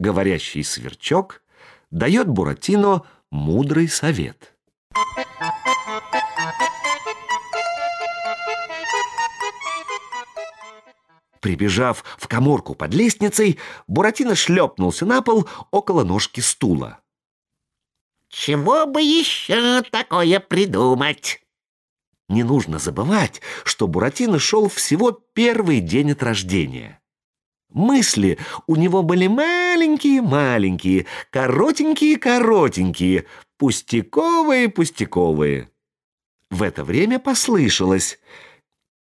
говорящий сверчок дает Буратино мудрый совет. Прибежав в коморку под лестницей, Буратино шлепнулся на пол около ножки стула. Чего бы еще такое придумать? Не нужно забывать, что Буратино шел всего первый день от рождения. Мысли у него были маленькие-маленькие, коротенькие-коротенькие, пустяковые-пустяковые. В это время послышалось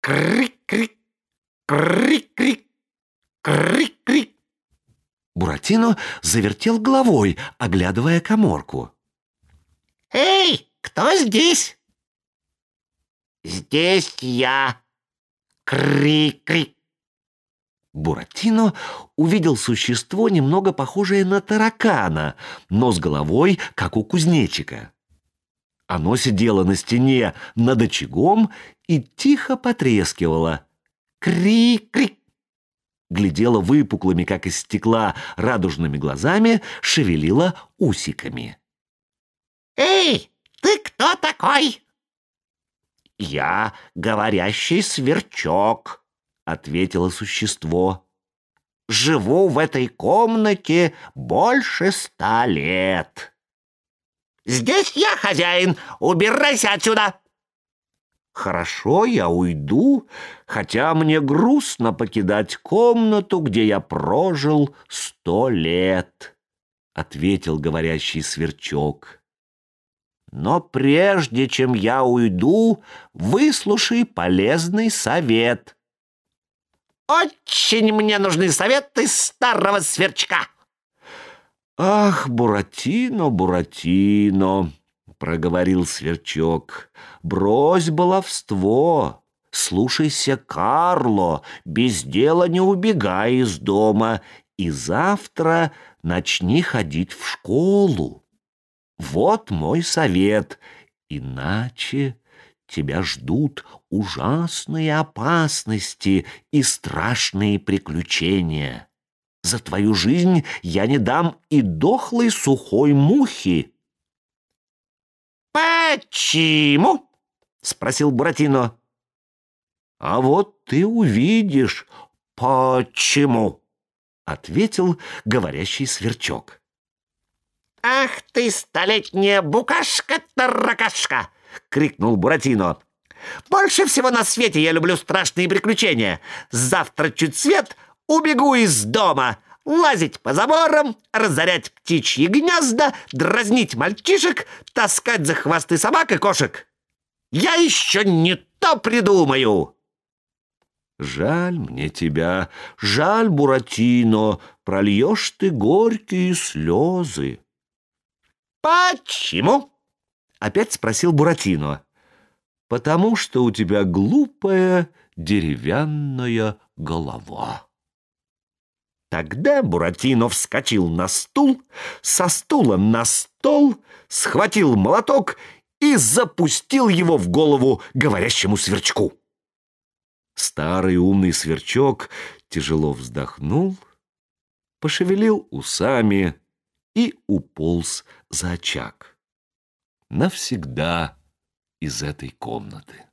«крик-крик, крик-крик, крик-крик». Буратино завертел головой, оглядывая коморку. «Эй, кто здесь?» «Здесь я!» Крик-крик! Буратино увидел существо, немного похожее на таракана, но с головой, как у кузнечика. Оно сидело на стене над очагом и тихо потрескивало. Крик-крик! Глядело выпуклыми, как из стекла, радужными глазами, шевелило усиками. «Эй, ты кто такой?» «Я говорящий сверчок», — ответило существо. «Живу в этой комнате больше ста лет». «Здесь я хозяин, убирайся отсюда!» «Хорошо, я уйду, хотя мне грустно покидать комнату, где я прожил сто лет», — ответил говорящий сверчок. Но прежде чем я уйду, выслушай полезный совет. Очень мне нужны советы старого сверчка. Ах, Буратино, Буратино, проговорил сверчок, брось баловство. Слушайся, Карло, без дела не убегай из дома, и завтра начни ходить в школу. Вот мой совет. Иначе тебя ждут ужасные опасности и страшные приключения. За твою жизнь я не дам и дохлой сухой мухи. «Почему?» — спросил Буратино. «А вот ты увидишь, почему!» — ответил говорящий сверчок. «Ах ты, столетняя букашка-таракашка!» — крикнул Буратино. «Больше всего на свете я люблю страшные приключения. Завтра чуть свет убегу из дома, лазить по заборам, разорять птичьи гнезда, дразнить мальчишек, таскать за хвосты собак и кошек. Я еще не то придумаю!» «Жаль мне тебя, жаль, Буратино, прольешь ты горькие слезы». «Почему?» — опять спросил Буратино. «Потому что у тебя глупая деревянная голова». Тогда Буратино вскочил на стул, со стула на стол, схватил молоток и запустил его в голову говорящему сверчку. Старый умный сверчок тяжело вздохнул, пошевелил усами и уполз за очаг. Навсегда из этой комнаты.